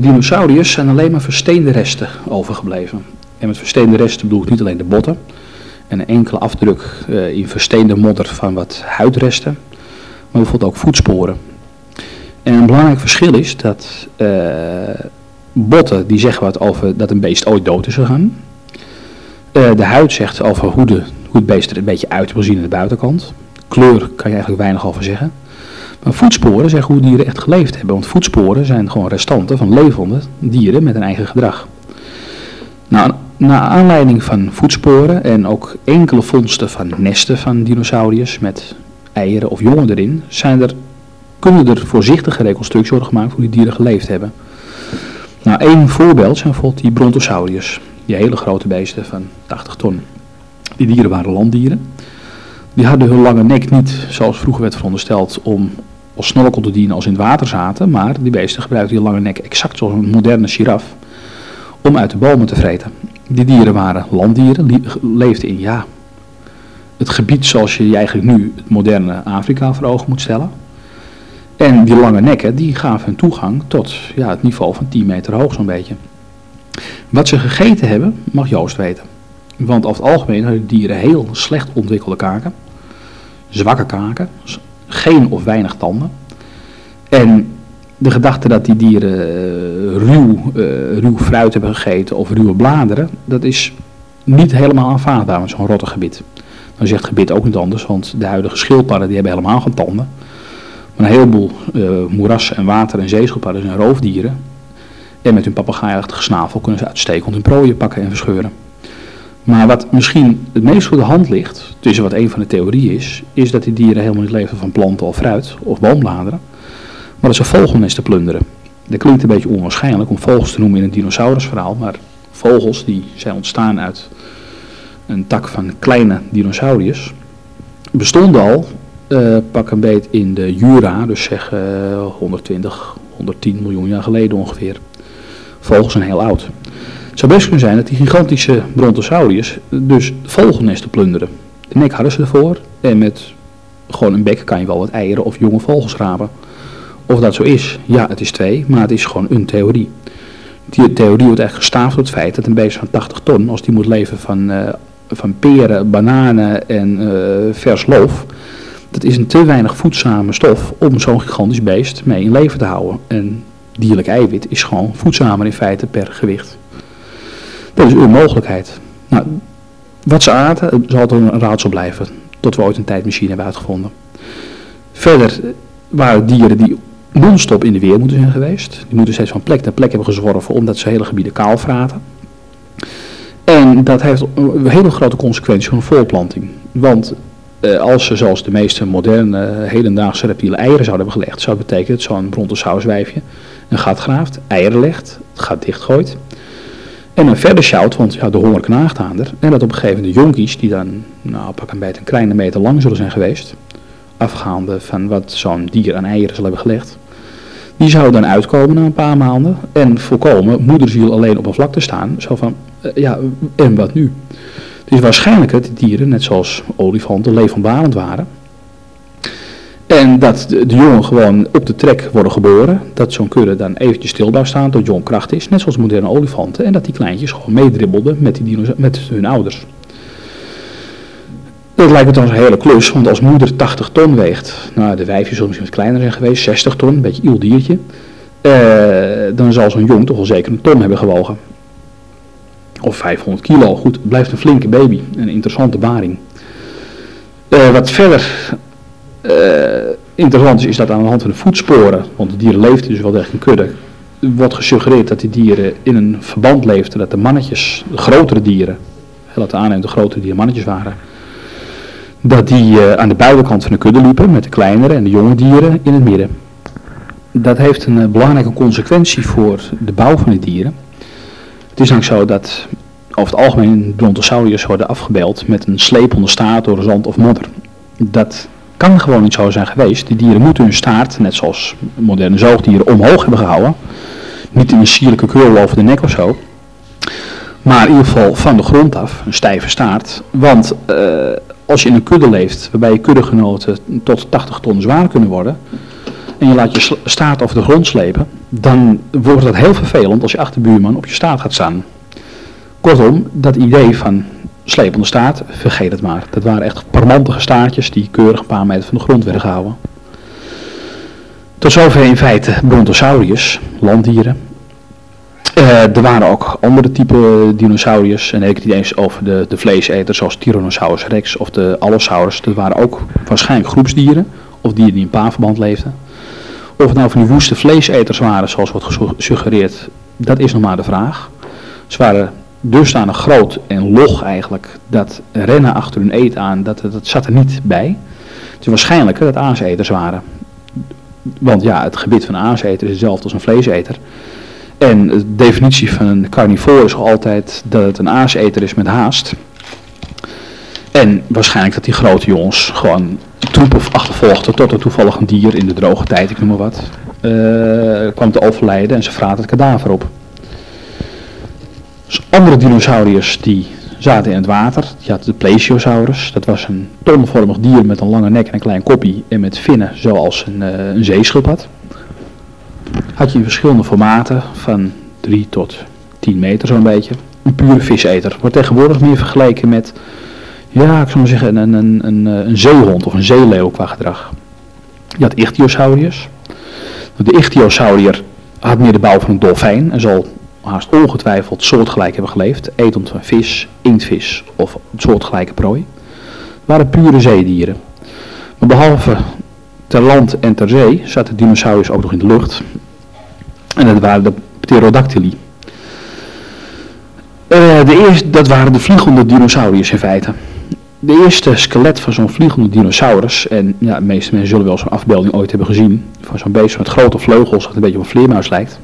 Dinosauriërs zijn alleen maar versteende resten overgebleven. En met versteende resten bedoel ik niet alleen de botten en een enkele afdruk uh, in versteende modder van wat huidresten, maar bijvoorbeeld ook voetsporen. En een belangrijk verschil is dat uh, botten die zeggen wat over dat een beest ooit dood is gegaan. Uh, de huid zegt over hoe, de, hoe het beest er een beetje uit wil zien aan de buitenkant. Kleur kan je eigenlijk weinig over zeggen. Voetsporen zeggen hoe dieren echt geleefd hebben. Want voetsporen zijn gewoon restanten van levende dieren met een eigen gedrag. Nou, naar aanleiding van voetsporen en ook enkele vondsten van nesten van dinosauriërs met eieren of jongen erin, zijn er, kunnen er voorzichtige reconstructies worden gemaakt hoe die dieren geleefd hebben. Nou, één voorbeeld zijn bijvoorbeeld die brontosauriërs. Die hele grote beesten van 80 ton. Die dieren waren landdieren. Die hadden hun lange nek niet, zoals vroeger werd verondersteld, om als snorkel te dienen als in het water zaten, maar die beesten gebruikten die lange nek exact zoals een moderne giraf om uit de bomen te vreten. Die dieren waren landdieren, leefden in ja, het gebied zoals je je eigenlijk nu het moderne Afrika voor ogen moet stellen. En die lange nekken die gaven hun toegang tot ja, het niveau van 10 meter hoog zo'n beetje. Wat ze gegeten hebben, mag Joost weten. Want over het algemeen hadden dieren heel slecht ontwikkelde kaken, zwakke kaken, geen of weinig tanden. En de gedachte dat die dieren uh, ruw, uh, ruw fruit hebben gegeten of ruwe bladeren, dat is niet helemaal aanvaardbaar met zo'n rotte gebied. Dan zegt gebied ook niet anders, want de huidige schildpadden die hebben helemaal geen tanden. Maar een heleboel uh, moeras en water- en zeeschildpadden zijn roofdieren. En met hun papegaaiachtige snavel kunnen ze uitstekend hun prooien pakken en verscheuren. Maar wat misschien het meest voor de hand ligt, tussen wat een van de theorieën is, is dat die dieren helemaal niet leven van planten of fruit of boombladeren, maar dat ze vogelnesten plunderen. Dat klinkt een beetje onwaarschijnlijk om vogels te noemen in een dinosaurusverhaal, maar vogels die zijn ontstaan uit een tak van kleine dinosauriërs, bestonden al, uh, pak een beet in de Jura, dus zeg uh, 120, 110 miljoen jaar geleden ongeveer. Vogels zijn heel oud. Het zou best kunnen zijn dat die gigantische brontosauriërs dus vogelnesten plunderen. De nek hadden ze ervoor en met gewoon een bek kan je wel wat eieren of jonge vogels rapen. Of dat zo is, ja het is twee, maar het is gewoon een theorie. Die theorie wordt echt gestaafd op het feit dat een beest van 80 ton, als die moet leven van, uh, van peren, bananen en uh, vers loof, dat is een te weinig voedzame stof om zo'n gigantisch beest mee in leven te houden. En dierlijk eiwit is gewoon voedzamer in feite per gewicht. Dat is een mogelijkheid. Nou, wat ze aten, zal het een raadsel blijven. Tot we ooit een tijdmachine hebben uitgevonden. Verder waren dieren die non-stop in de weer moeten zijn geweest. Die moeten steeds van plek naar plek hebben gezworven omdat ze hele gebieden kaal vraten. En dat heeft een hele grote consequentie voor een voorplanting. Want eh, als ze zoals de meeste moderne uh, hedendaagse reptielen eieren zouden hebben gelegd, zou het betekenen dat zo'n brontosauruswijfje een gat graaft, eieren legt, het gat dichtgooit En een verder shout, want ja, de honger knaagt aan er. En dat op een gegeven moment de jonkies, die dan nou, pak een beetje een kleine meter lang zullen zijn geweest, afgaande van wat zo'n dier aan eieren zal hebben gelegd, die zouden dan uitkomen na een paar maanden en voorkomen moederziel alleen op een vlak te staan. Zo van, eh, ja, en wat nu? Het is waarschijnlijk dat die dieren, net zoals olifanten, levendbarend waren. En dat de, jongen gewoon op de trek worden geboren. Dat zo'n kudde dan eventjes stil blijft staan tot jong kracht is. Net zoals moderne olifanten. En dat die kleintjes gewoon meedribbelden met, die met hun ouders. Dat lijkt me trouwens een hele klus. Want als moeder 80 ton weegt. Nou de wijfjes zullen misschien wat kleiner zijn geweest. 60 ton, een beetje iel diertje. Eh, dan zal zo'n jong toch wel zeker een ton hebben gewogen. Of 500 kilo. Goed, blijft een flinke baby. Een interessante baring. Uh, wat verder interessant is, dat aan de hand van de voetsporen, want de dieren leefden dus wel echt in kudde, wordt gesuggereerd dat die dieren in een verband leefden, dat de mannetjes, de grotere dieren, laten aannemen de grotere dieren mannetjes waren, dat die uh, aan de buitenkant van de kudde liepen met de kleinere en de jonge dieren in het midden. Dat heeft een uh, belangrijke consequentie voor de bouw van de dieren. Het is namelijk zo dat over het algemeen brontosauriërs worden afgebeeld met een slepende staart door zand of modder. Dat kan gewoon niet zo zijn geweest. Die dieren moeten hun staart, net zoals moderne zoogdieren, omhoog hebben gehouden. Niet in een sierlijke curl over de nek of zo. Maar in ieder geval van de grond af, een stijve staart. Want uh, als je in een kudde leeft, waarbij je kuddegenoten tot 80 ton zwaar kunnen worden. En je laat je staart over de grond slepen. Dan wordt dat heel vervelend als je achterbuurman op je staart gaat staan. Kortom, dat idee van slepende staart, vergeet het maar. Dat waren echt parmantige staartjes die keurig een paar meter van de grond werden gehouden. Tot zover in feite Brontosaurus, landdieren. Uh, er waren ook andere type dinosauriërs. En ik het niet eens over de, de vleeseters zoals Tyrannosaurus rex of de Allosaurus. Dat waren ook waarschijnlijk groepsdieren. Of dieren die in paarverband leefden. Of het nou van die woeste vleeseters waren zoals wordt gesuggereerd. Dat is nog maar de vraag. Ze waren dusdanig groot en log eigenlijk, dat rennen achter hun eten aan, dat, dat zat er niet bij. Het is waarschijnlijk dat aaseters waren. Want ja, het gebit van een aaseter is hetzelfde als een vleeseter. En de definitie van een carnivore is altijd dat het een aaseter is met haast. En waarschijnlijk dat die grote jongens gewoon troepen achtervolgden tot er toevallig een dier in de droge tijd, ik noem maar wat, uh, kwam te overlijden en ze vraten het kadaver op. Dus andere dinosauriërs die zaten in het water. Je had de Plesiosaurus. Dat was een tonvormig dier met een lange nek en een klein koppie. En met vinnen zoals een, uh, een zeeschildpad. Had je in verschillende formaten van 3 tot 10 meter zo'n beetje. Een pure viseter. Wordt tegenwoordig meer vergeleken met, ja ik zou maar zeggen, een, een, een, eh, een zeehond of een zeeleeuw qua gedrag. Je had Ichthyosaurus. De Ichthyosaurier had meer de bouw van een dolfijn en zal haast ongetwijfeld soortgelijk hebben geleefd, etend van vis, inktvis of soortgelijke prooi, waren pure zeedieren. Maar behalve ter land en ter zee zaten dinosaurus ook nog in de lucht. En dat waren de pterodactyli. Uh, de eerste, dat waren de vliegende dinosauriërs in feite. De eerste skelet van zo'n vliegende dinosaurus, en ja, de meeste mensen zullen wel zo'n afbeelding ooit hebben gezien, van zo'n beest met grote vleugels dat een beetje op een vleermuis lijkt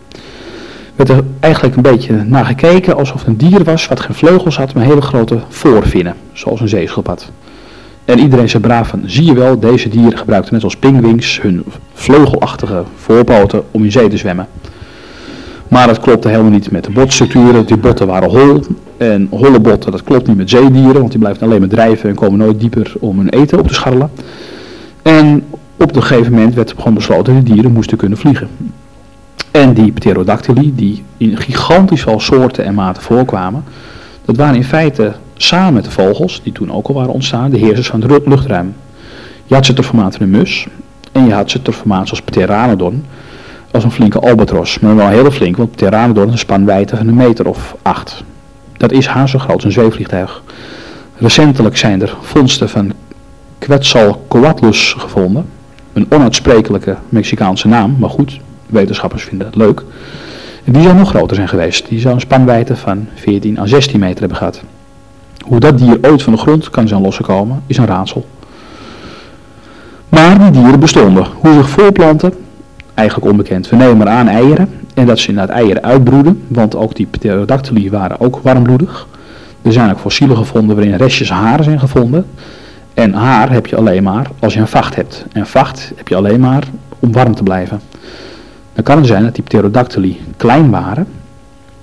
werd er eigenlijk een beetje naar gekeken alsof het een dier was wat geen vleugels had, maar hele grote voorvinnen, zoals een zeeschildpad. En iedereen zei braaf van, zie je wel, deze dieren gebruikten net als pingwings hun vleugelachtige voorpoten om in zee te zwemmen. Maar dat klopte helemaal niet met de botstructuren, die botten waren hol. En holle botten, dat klopt niet met zeedieren, want die blijven alleen maar drijven en komen nooit dieper om hun eten op te scharrelen. En op een gegeven moment werd gewoon besloten dat die dieren moesten kunnen vliegen. En die pterodactyli, die in gigantisch veel soorten en maten voorkwamen, dat waren in feite samen met de vogels, die toen ook al waren ontstaan, de heersers van het luchtruim. Je had ze ter formaat een mus en je had ze ter formaat als pteranodon, als een flinke albatros. Maar wel heel flink, want pteranodon is een spanwijdte van een meter of acht. Dat is haar zo groot als een zweefvliegtuig. Recentelijk zijn er vondsten van Quetzalcoatlus gevonden. Een onuitsprekelijke Mexicaanse naam, maar goed, wetenschappers vinden dat leuk. Die zou nog groter zijn geweest. Die zou een spanwijdte van 14 à 16 meter hebben gehad. Hoe dat dier ooit van de grond kan zijn losgekomen, is een raadsel. Maar die dieren bestonden. Hoe ze zich voorplanten, eigenlijk onbekend. We nemen aan eieren En dat ze inderdaad eieren uitbroeden, want ook die pterodactyli waren ook warmbloedig. Er zijn ook fossielen gevonden waarin restjes haar zijn gevonden. En haar heb je alleen maar als je een vacht hebt. En vacht heb je alleen maar om warm te blijven. Dan kan het zijn dat die pterodactyli klein waren.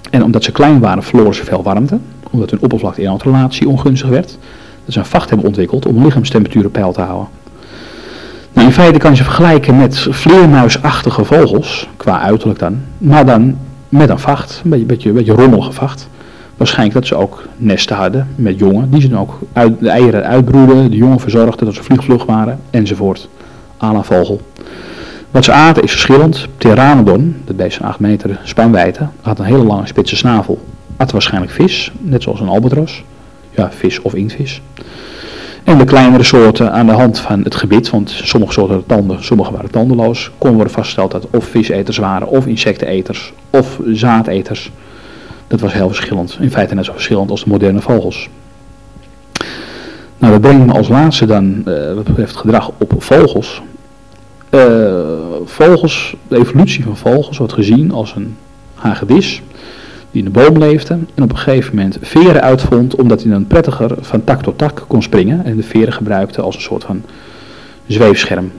En omdat ze klein waren verloren ze veel warmte. Omdat hun oppervlakte-inhoudrelatie ongunstig werd. Dat ze een vacht hebben ontwikkeld om lichaamstemperatuur op peil te houden. Nou, in feite kan je ze vergelijken met vleermuisachtige vogels, qua uiterlijk dan. Maar dan met een vacht, een beetje, beetje, beetje rommelige vacht. Waarschijnlijk dat ze ook nesten hadden met jongen. Die ze dan ook uit, de eieren uitbroeden, de jongen verzorgden, dat ze vliegvlug waren, enzovoort. A la vogel. Wat ze aten is verschillend. Pteranodon, dat beest van 8 meter spanwijdte, had een hele lange spitse snavel. At waarschijnlijk vis, net zoals een albatros. Ja, vis of inktvis. En de kleinere soorten aan de hand van het gebit, want sommige soorten hadden tanden, sommige waren tandenloos, kon worden vastgesteld dat of viseters waren, of insecteneters, of zaadeters. Dat was heel verschillend. In feite net zo verschillend als de moderne vogels. Nou, dat brengt me als laatste dan, uh, wat betreft gedrag op vogels. Uh, vogels, de evolutie van vogels wordt gezien als een hagedis die in de boom leefde en op een gegeven moment veren uitvond omdat hij dan prettiger van tak tot tak kon springen en de veren gebruikte als een soort van zweefscherm.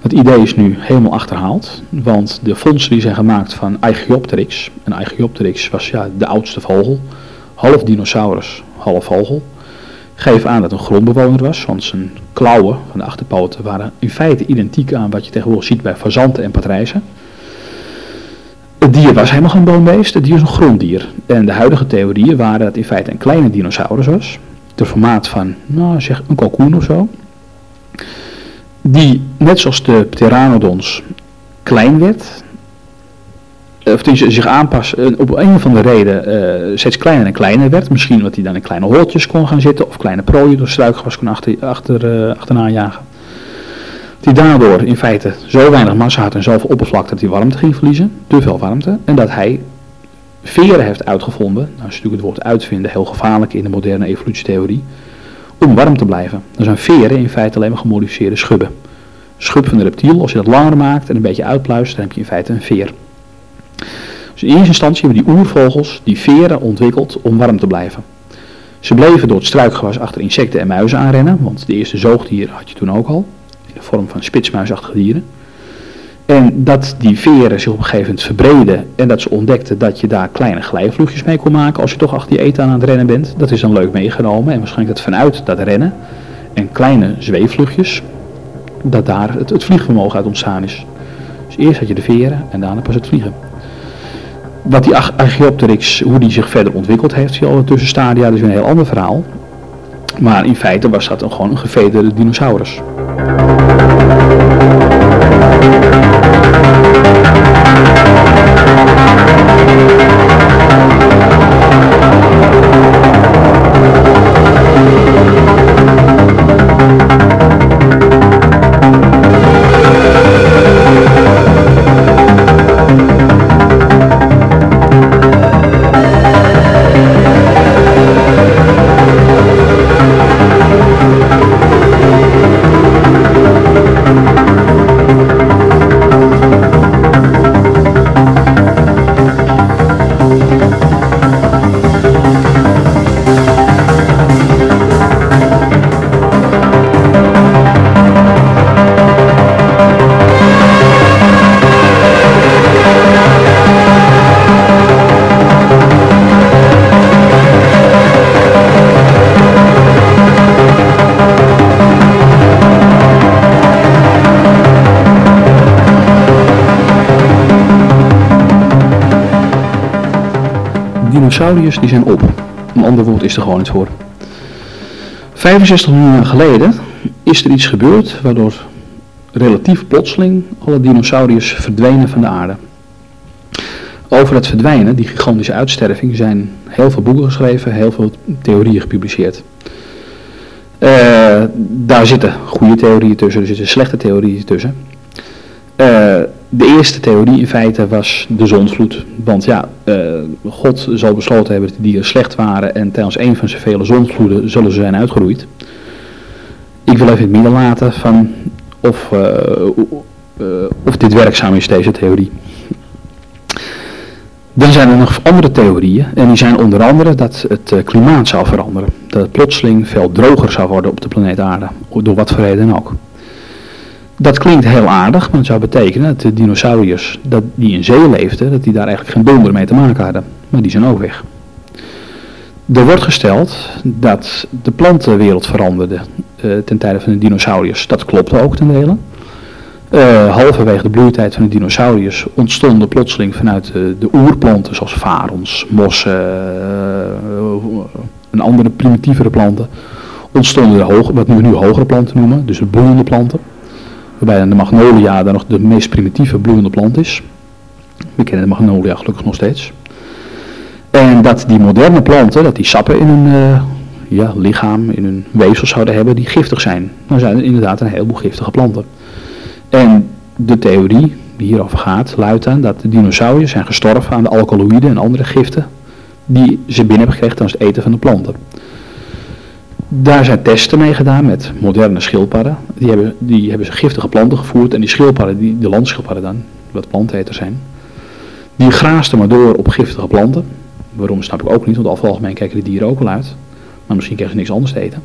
Dat idee is nu helemaal achterhaald, want de fondsen die zijn gemaakt van Archaeopteryx, en Archaeopteryx was ja de oudste vogel, half dinosaurus, half vogel, geven aan dat een grondbewoner was, want zijn klauwen van de achterpoten waren in feite identiek aan wat je tegenwoordig ziet bij fazanten en patrijzen. Het dier was helemaal geen boombeest, het dier is een gronddier. En de huidige theorieën waren dat het in feite een kleine dinosaurus was, ter formaat van, nou zeg, een kalkoen of zo die net zoals de pteranodons klein werd, of die zich aanpassen, eh, op een of andere reden uh, steeds kleiner en kleiner werd. Misschien omdat hij dan in kleine holtjes kon gaan zitten of kleine prooien door struikgewas kon achter, achter, uh, achterna jagen. Die daardoor in feite zo weinig massa had en zoveel oppervlakte dat hij warmte ging verliezen, te veel warmte, en dat hij veren heeft uitgevonden, nou is natuurlijk het woord uitvinden heel gevaarlijk in de moderne evolutietheorie, om warm te blijven. Dan zijn veren in feite alleen maar gemodificeerde schubben. Schub van een reptiel, als je dat langer maakt en een beetje uitpluist, dan heb je in feite een veer. Dus in eerste instantie hebben die oervogels die veren ontwikkeld om warm te blijven. Ze bleven door het struikgewas achter insecten en muizen aanrennen, want de eerste zoogdieren had je toen ook al, in de vorm van spitsmuisachtige dieren. En dat die veren zich op een gegeven moment verbreden en dat ze ontdekten dat je daar kleine glijvluchtjes mee kon maken als je toch achter je eten aan het rennen bent. Dat is dan leuk meegenomen en waarschijnlijk dat vanuit dat rennen en kleine zweefvluchtjes, dat daar het, het vliegvermogen uit ontstaan is. Dus eerst had je de veren en daarna pas het vliegen. Wat die Archaeopteryx, hoe die zich verder ontwikkeld heeft, al tussenstadia, dat is een heel ander verhaal. Maar in feite was dat een, gewoon een gevederde dinosaurus. Dinosauriërs die zijn op. Een ander woord is er gewoon niet voor. 65 miljoen jaar geleden is er iets gebeurd waardoor relatief plotseling alle dinosauriërs verdwenen van de aarde. Over het verdwijnen, die gigantische uitsterving, zijn heel veel boeken geschreven, heel veel theorieën gepubliceerd. Uh, daar zitten goede theorieën tussen, er zitten slechte theorieën tussen. Uh, de eerste theorie in feite was de zondvloed. Want ja, uh, God zal besloten hebben dat de dieren slecht waren en tijdens een van zijn vele zondvloeden zullen ze zijn uitgeroeid. Ik wil even het midden laten van of, uh, uh, of dit werkzaam is, deze theorie. Dan zijn er nog andere theorieën en die zijn onder andere dat het eh, klimaat zou veranderen. Dat het plotseling veel droger zou worden op de planeet aarde, door wat voor reden ook. Dat klinkt heel aardig, maar het zou betekenen dat de dinosauriërs dat die in zee leefden, dat die daar eigenlijk geen donder mee te maken hadden. Maar die zijn ook weg. Er wordt gesteld dat de plantenwereld veranderde uh, ten tijde van de dinosauriërs. Dat klopte ook ten dele. Uh, halverwege de bloeitijd van de dinosauriërs ontstonden plotseling vanuit de, de oerplanten zoals varens, mossen en andere primitievere planten, ontstonden de wat we nu hogere planten noemen, dus de bloeiende planten. Waarbij de magnolia dan nog de meest primitieve bloeiende plant is. We kennen de magnolia gelukkig nog steeds. En dat die moderne planten, dat die sappen in hun uh, ja, lichaam, in hun weefsel zouden hebben die giftig zijn. Dan zijn er inderdaad een heleboel giftige planten. En de theorie die hierover gaat, luidt aan dat de dinosauriërs zijn gestorven aan de alkaloïden en andere giften die ze binnen hebben gekregen tijdens het eten van de planten. Daar zijn testen mee gedaan met moderne schildpadden. Die hebben, die hebben ze giftige planten gevoerd en die schildpadden, die, de landschildpadden dan, wat planteneters zijn, die graasten maar door op giftige planten. Waarom snap ik ook niet, want over algemeen kijken de dieren ook wel uit. Maar misschien krijgen ze niks anders te eten.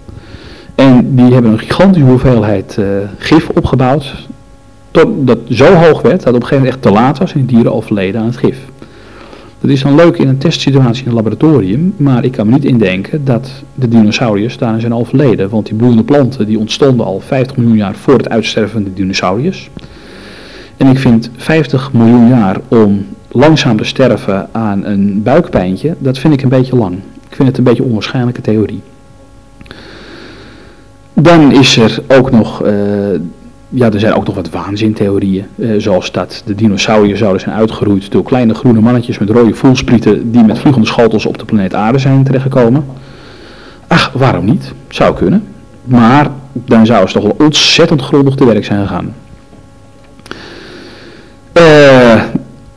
En die hebben een gigantische hoeveelheid uh, gif opgebouwd. Tot dat zo hoog werd dat op een gegeven moment echt te laat was en die dieren overleden aan het gif. Dat is dan leuk in een testsituatie in een laboratorium, maar ik kan me niet indenken dat de dinosauriërs daarin zijn overleden. Want die bloeiende planten die ontstonden al 50 miljoen jaar voor het uitsterven van de dinosauriërs. En ik vind 50 miljoen jaar om langzaam te sterven aan een buikpijntje, dat vind ik een beetje lang. Ik vind het een beetje een onwaarschijnlijke theorie. Dan is er ook nog, uh, ja, er zijn ook nog wat waanzintheorieën. Uh, zoals dat de dinosauriërs zouden zijn uitgeroeid door kleine groene mannetjes met rode voelsprieten die met vliegende schotels op de planeet Aarde zijn terechtgekomen. Ach, waarom niet? Zou kunnen. Maar dan zouden ze toch wel ontzettend grondig te werk zijn gegaan. Uh,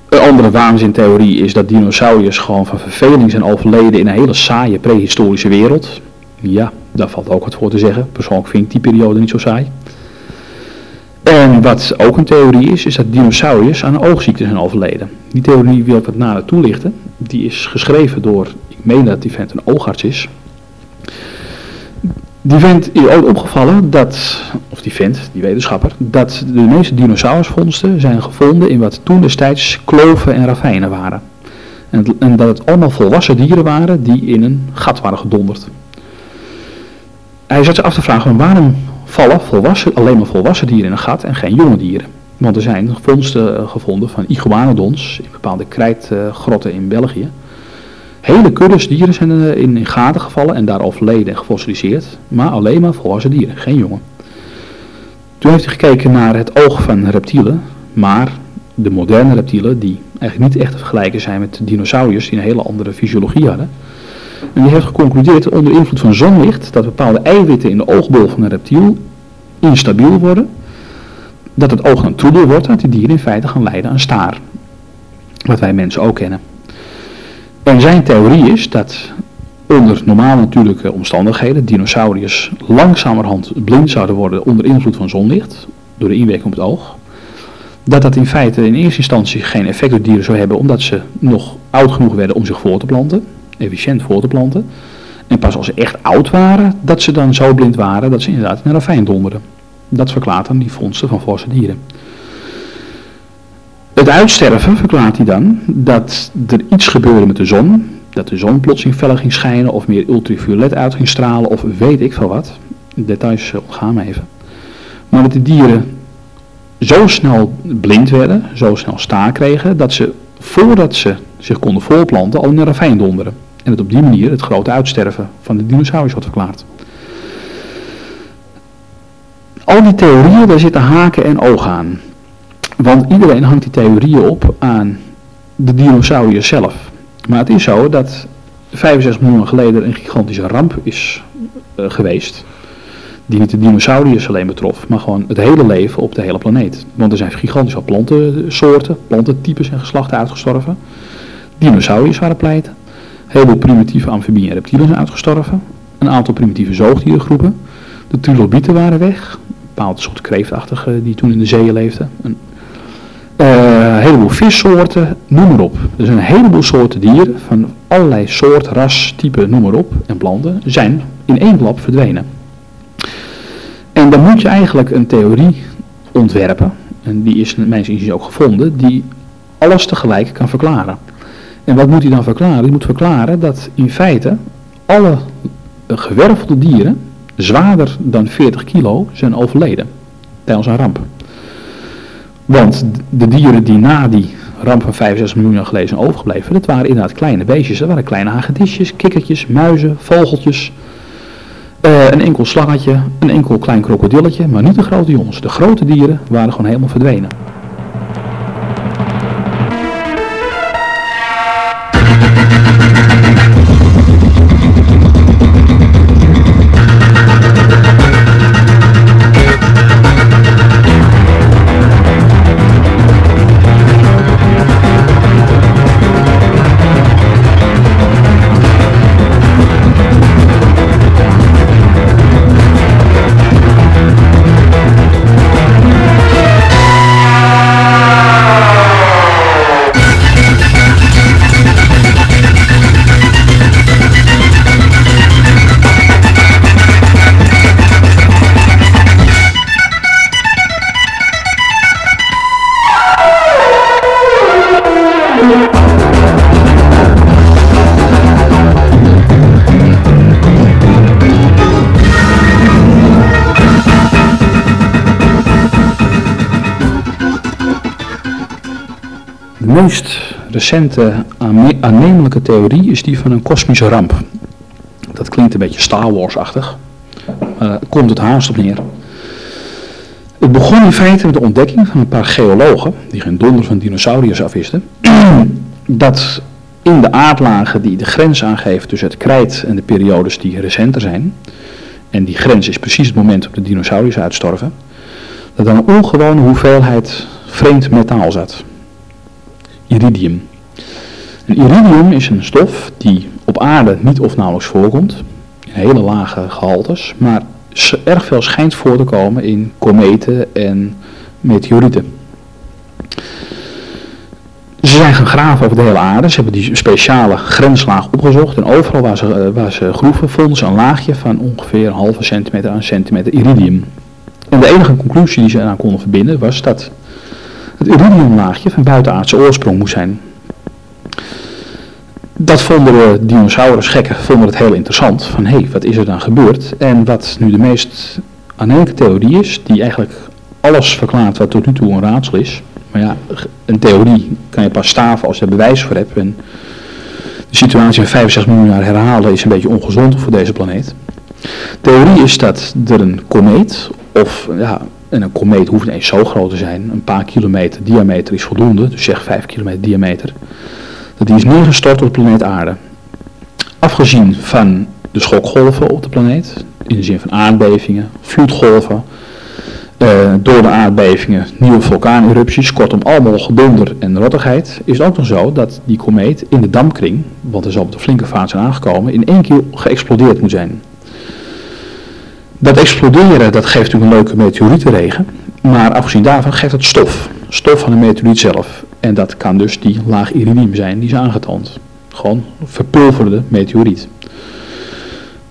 een andere waanzintheorie is dat dinosauriërs gewoon van verveling zijn overleden in een hele saaie prehistorische wereld. Ja, daar valt ook wat voor te zeggen. Persoonlijk vind ik die periode niet zo saai. En wat ook een theorie is, is dat dinosauriërs aan een oogziekte zijn overleden. Die theorie wil ik wat nader toelichten. Die is geschreven door, ik meen dat die vent een oogarts is. Die vent is ooit opgevallen dat, of die vent, die wetenschapper, dat de meeste dinosaurusvondsten zijn gevonden in wat toen destijds kloven en ravijnen waren. En, en, dat het allemaal volwassen dieren waren die in een gat waren gedonderd. Hij zat zich af te vragen, waarom vallen volwassen, alleen maar volwassen dieren in een gat en geen jonge dieren? Want er zijn vondsten eh, gevonden van iguanodons in bepaalde krijtgrotten in België Hele kuddes dieren zijn in, in gaten gevallen en daar overleden en gefossiliseerd. Maar alleen maar volwassen dieren, geen jongen. Toen heeft hij gekeken naar het oog van reptielen. Maar de moderne reptielen, die eigenlijk niet echt te vergelijken zijn met dinosauriërs, die een hele andere fysiologie hadden. En die heeft geconcludeerd onder invloed van zonlicht dat bepaalde eiwitten in de oogbol van een reptiel instabiel worden. Dat het oog dan troebel wordt, dat die dieren in feite gaan leiden aan staar. Wat wij mensen ook kennen. En zijn theorie is dat onder normale natuurlijke omstandigheden dinosauriërs langzamerhand blind zouden worden onder invloed van zonlicht, door de inwerking op het oog. Dat dat in feite in eerste instantie geen effect op dieren zou hebben, omdat ze nog oud genoeg werden om zich voor te planten, efficiënt voor te planten. En pas als ze echt oud waren, dat ze dan zo blind waren dat ze inderdaad in een ravijn donderden. Dat verklaart dan die vondsten van forse dieren. Het uitsterven verklaart hij dan dat er iets gebeurde met de zon. Dat de zon plotseling feller ging schijnen of meer ultraviolet uit ging stralen of weet ik veel wat. Details ontgaan me even. Maar dat de dieren zo snel blind werden, zo snel staar kregen, dat ze voordat ze zich konden voorplanten al in een ravijn donderen. En dat op die manier het grote uitsterven van de dinosaurus wordt verklaard. Al die theorieën, daar zitten haken en ogen aan. Want iedereen hangt die theorieën op aan de dinosauriërs zelf. Maar het is zo dat 65 miljoen geleden een gigantische ramp is uh, geweest. Die niet de dinosauriërs alleen betrof, maar gewoon het hele leven op de hele planeet. Want er zijn gigantische plantensoorten, plantentypes en geslachten uitgestorven. Dinosauriërs waren pleiten. Heel veel primitieve amfibieën en reptielen zijn uitgestorven. Een aantal primitieve zoogdierengroepen. De trilobieten waren weg. Een bepaald soort kreeftachtige die toen in de zeeën leefden. Een uh, een heleboel vissoorten, noem maar op. Er zijn een heleboel soorten dieren van allerlei soort, ras, type, noem maar op, en planten, zijn in één klap verdwenen. En dan moet je eigenlijk een theorie ontwerpen, en die is mijn zin ook gevonden, die alles tegelijk kan verklaren. En wat moet hij dan verklaren? Hij moet verklaren dat in feite alle gewervelde dieren zwaarder dan 40 kilo zijn overleden tijdens een ramp. Want de dieren die na die ramp van 65 miljoen jaar geleden zijn overgebleven, dat waren inderdaad kleine beestjes. Dat waren kleine hagedisjes, kikkertjes, muizen, vogeltjes, uh, een enkel slangetje, een enkel klein krokodilletje, maar niet de grote jongens. De grote dieren waren gewoon helemaal verdwenen. Recente aannemelijke theorie is die van een kosmische ramp. Dat klinkt een beetje Star Wars-achtig. Uh, komt het haast op neer. Het begon in feite met de ontdekking van een paar geologen, die geen donder van dinosauriërs afwisten, dat in de aardlagen die de grens aangeven tussen het krijt en de periodes die recenter zijn, en die grens is precies het moment dat de dinosauriërs uitstorven, dat er een ongewone hoeveelheid vreemd metaal zat iridium. Iridium is een stof die op aarde niet of nauwelijks voorkomt, in hele lage gehaltes, maar erg veel schijnt voor te komen in kometen en meteorieten. Ze zijn gaan graven over de hele aarde. Ze hebben die speciale grenslaag opgezocht. En overal waar ze, eh, waar ze groeven vonden ze een laagje van ongeveer een halve centimeter aan centimeter iridium. En de enige conclusie die ze eraan konden verbinden was dat het iridiumlaagje van buitenaardse oorsprong moest zijn. Dat vonden de dinosaurus gekken vonden het heel interessant. Van hé, hey, wat is er dan gebeurd? En wat nu de meest aannemelijke theorie is, die eigenlijk alles verklaart wat tot nu toe een raadsel is. Maar ja, een theorie kan je pas staven als je er bewijs voor hebt. En de situatie in 65 miljoen jaar herhalen is een beetje ongezond voor deze planeet. Theorie is dat er een komeet of ja, en een komeet hoeft niet zo groot te zijn. Een paar kilometer diameter is voldoende, dus zeg 5 kilometer diameter. Dat die is neergestort op de planeet aarde. Afgezien van de schokgolven op de planeet, in de zin van aardbevingen, vloedgolven, uh, door de aardbevingen, nieuwe vulkaanerupties, kortom allemaal gedonder en rottigheid, is het ook nog zo dat die komeet in de dampkring, want er zal op de flinke vaart zijn aangekomen, in één keer geëxplodeerd moet zijn. Dat exploderen, dat geeft natuurlijk een leuke meteorietenregen. Maar afgezien daarvan geeft het stof. Stof van de meteoriet zelf. En dat kan dus die laag iridium zijn die is aangetoond. Gewoon verpulverde meteoriet.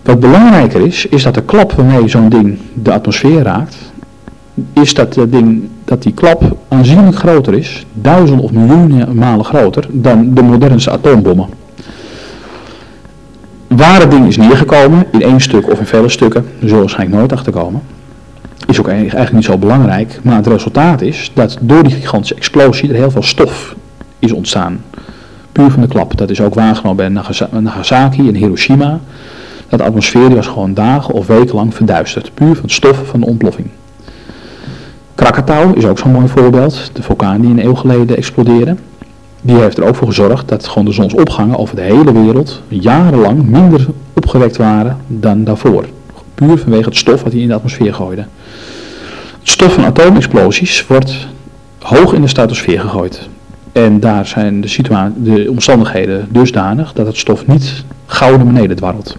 Wat belangrijker is, is dat de klap waarmee zo'n ding de atmosfeer raakt, is dat, dat, ding, dat die klap aanzienlijk groter is, duizenden of miljoenen malen groter, dan de modernste atoombommen. Waar het ding is neergekomen, in één stuk of in vele stukken, zullen we waarschijnlijk nooit achterkomen. Is ook eigenlijk niet zo belangrijk, maar het resultaat is dat door die gigantische explosie er heel veel stof is ontstaan. Puur van de klap. Dat is ook waargenomen bij Nagasaki en Hiroshima. Dat de atmosfeer was gewoon dagen of weken lang verduisterd. Puur van stof van de ontploffing. Krakatau is ook zo'n mooi voorbeeld. De vulkaan die een eeuw geleden explodeerde die heeft er ook voor gezorgd dat gewoon de zonsopgangen over de hele wereld jarenlang minder opgewekt waren dan daarvoor. Puur vanwege het stof wat hij in de atmosfeer gooide. Stof van atoomexplosies wordt hoog in de stratosfeer gegooid. En daar zijn de, de omstandigheden dusdanig dat het stof niet gauw naar beneden dwarrelt.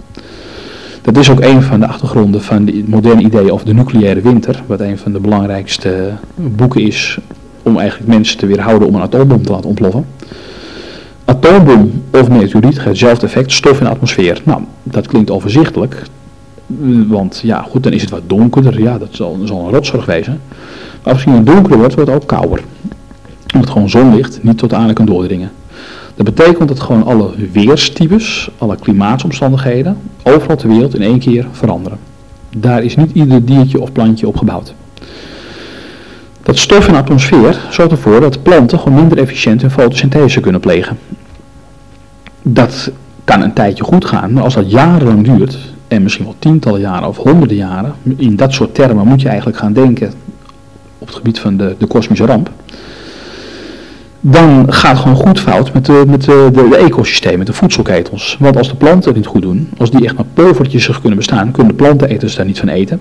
Dat is ook een van de achtergronden van het moderne idee over de nucleaire winter, wat een van de belangrijkste boeken is om eigenlijk mensen te weerhouden om een atoombom te laten ontploffen. Atoombom of meteoriet hetzelfde effect, stof in de atmosfeer. Nou, dat klinkt overzichtelijk, want ja, goed, dan is het wat donkerder, ja, dat zal, zal een rotzorg wezen. Maar als het donkerder wordt, wordt het ook kouder. Omdat gewoon zonlicht niet tot aan kan doordringen. Dat betekent dat gewoon alle weerstypes, alle klimaatsomstandigheden, overal ter wereld in één keer veranderen. Daar is niet ieder diertje of plantje op gebouwd. Dat stof in de atmosfeer zorgt ervoor dat planten gewoon minder efficiënt hun fotosynthese kunnen plegen. Dat kan een tijdje goed gaan, maar als dat jarenlang duurt, en misschien wel tientallen jaren of honderden jaren, in dat soort termen moet je eigenlijk gaan denken op het gebied van de, de kosmische ramp, dan gaat gewoon goed fout met de, met de, de, ecosystemen, de voedselketels. Want als de planten het niet goed doen, als die echt maar povertjes zich kunnen bestaan, kunnen de planteneters daar niet van eten.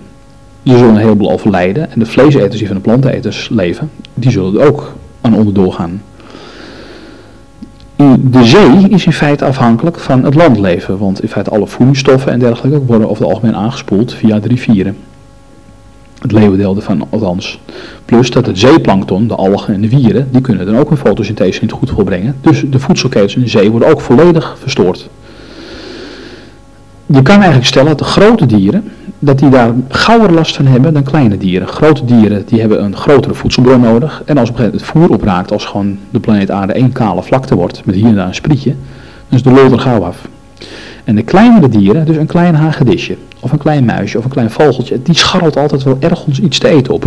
Die zullen een heleboel overlijden. En de vleeseters die van de planteneters leven, die zullen er ook aan onderdoor gaan. De zee is in feite afhankelijk van het landleven, want in feite alle voedingsstoffen en dergelijke worden over het algemeen aangespoeld via de rivieren. Het leeuwendeel ervan althans. Plus dat het zeeplankton, de algen en de wieren, die kunnen dan ook hun fotosynthese niet goed volbrengen. Dus de voedselketens in de zee worden ook volledig verstoord. Je kan eigenlijk stellen dat de grote dieren, dat die daar gauwer last van hebben dan kleine dieren. Grote dieren die hebben een grotere voedselbron nodig. En als op een het voer opraakt, als gewoon de planeet aarde één kale vlakte wordt, met hier en daar een sprietje, dan is de lol er gauw af. En de kleinere dieren, dus een klein hagedisje, of een klein muisje, of een klein vogeltje, die scharrelt altijd wel ergens iets te eten op.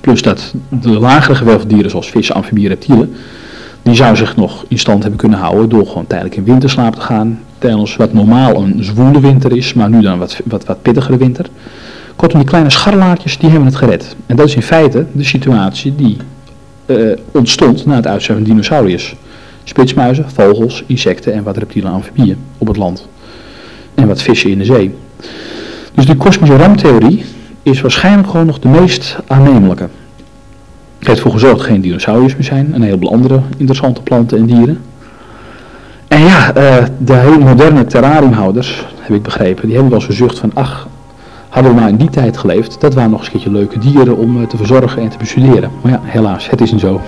Plus dat de lagere gewelfdieren, zoals vissen, amfibieën, reptielen, die zou zich nog in stand hebben kunnen houden door gewoon tijdelijk in winterslaap te gaan. Tijdens wat normaal een zwoele winter is, maar nu dan wat, wat, wat pittigere winter. Kortom, die kleine scharrelaartjes, die hebben het gered. En dat is in feite de situatie die uh, ontstond na het uitsterven van dinosauriërs. Spitsmuizen, vogels, insecten en wat reptielen en amfibieën op het land. En wat vissen in de zee. Dus die kosmische ramtheorie is waarschijnlijk gewoon nog de meest aannemelijke. Het heeft ervoor gezorgd dat geen dinosauriërs meer zijn. Een heleboel andere interessante planten en dieren. En ja, uh, de hele moderne terrariumhouders, heb ik begrepen, die hebben wel eens verzucht van, ach, hadden we nou in die tijd geleefd, dat waren nog eens een keertje leuke dieren om uh, te verzorgen en te bestuderen. Maar ja, helaas, het is niet zo.